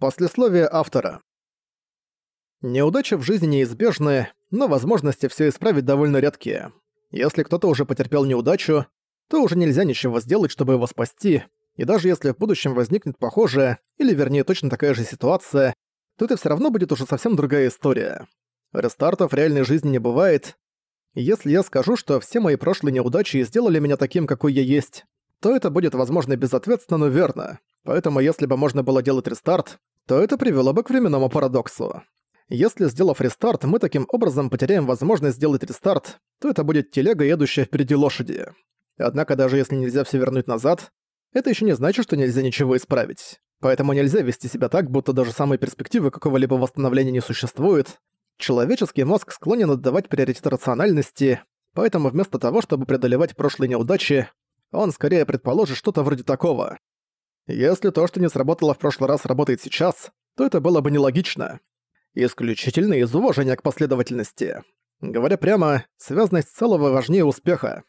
Послесловие автора. Неудачи в жизни неизбежны, но возможности все исправить довольно редкие. Если кто-то уже потерпел неудачу, то уже нельзя ничего сделать, чтобы его спасти, и даже если в будущем возникнет похожая, или вернее точно такая же ситуация, то это все равно будет уже совсем другая история. Рестартов в реальной жизни не бывает. Если я скажу, что все мои прошлые неудачи сделали меня таким, какой я есть, то это будет, возможно, безответственно, но верно. Поэтому если бы можно было делать рестарт, то это привело бы к временному парадоксу. Если, сделав рестарт, мы таким образом потеряем возможность сделать рестарт, то это будет телега, едущая впереди лошади. Однако даже если нельзя все вернуть назад, это еще не значит, что нельзя ничего исправить. Поэтому нельзя вести себя так, будто даже самой перспективы какого-либо восстановления не существует. Человеческий мозг склонен отдавать приоритет рациональности, поэтому вместо того, чтобы преодолевать прошлые неудачи, он скорее предположит что-то вроде такого. Если то, что не сработало в прошлый раз, работает сейчас, то это было бы нелогично исключительно из уважения к последовательности. Говоря прямо, связность целого важнее успеха.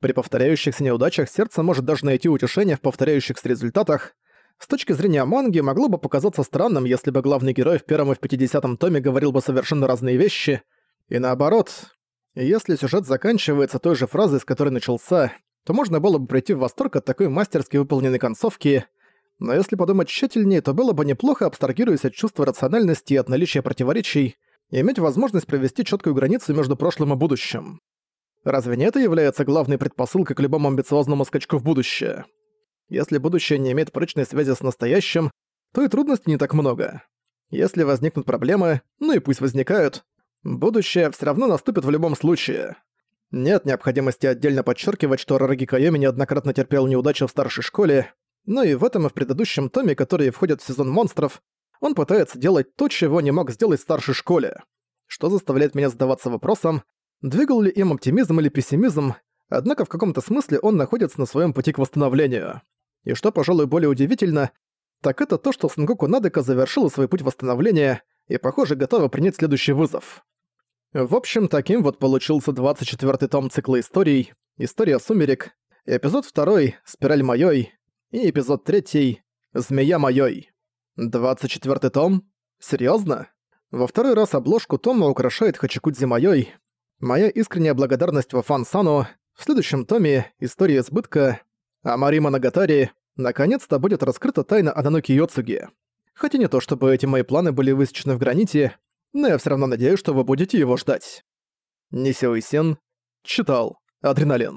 При повторяющихся неудачах сердце может даже найти утешение в повторяющихся результатах. С точки зрения манги, могло бы показаться странным, если бы главный герой в первом и в 50-м томе говорил бы совершенно разные вещи. И наоборот, если сюжет заканчивается той же фразой, с которой начался, то можно было бы прийти в восторг от такой мастерски выполненной концовки – но если подумать тщательнее, то было бы неплохо, абстрагируясь от чувства рациональности и от наличия противоречий, иметь возможность провести четкую границу между прошлым и будущим. Разве не это является главной предпосылкой к любому амбициозному скачку в будущее? Если будущее не имеет прочной связи с настоящим, то и трудностей не так много. Если возникнут проблемы, ну и пусть возникают, будущее все равно наступит в любом случае. Нет необходимости отдельно подчеркивать, что Рараги Кайоми неоднократно терпел неудачу в старшей школе, но и в этом и в предыдущем томе, которые входят в сезон монстров, он пытается делать то, чего не мог сделать в старшей школе. Что заставляет меня задаваться вопросом, двигал ли им оптимизм или пессимизм, однако в каком-то смысле он находится на своем пути к восстановлению. И что, пожалуй, более удивительно, так это то, что Сангоку Надека завершила свой путь восстановления и, похоже, готова принять следующий вызов. В общем, таким вот получился 24-й том цикла историй «История сумерек», эпизод 2 «Спираль моёй», и эпизод третий «Змея моёй». 24 том? Серьёзно? Во второй раз обложку тома украшает Хачикудзи моёй. Моя искренняя благодарность во Фан-Сану. В следующем томе «История избытка» Амарима Нагатари наконец-то будет раскрыта тайна Ананоки Йоцуги. Хотя не то, чтобы эти мои планы были высечены в граните, но я всё равно надеюсь, что вы будете его ждать. Нисио Исен читал Адреналин.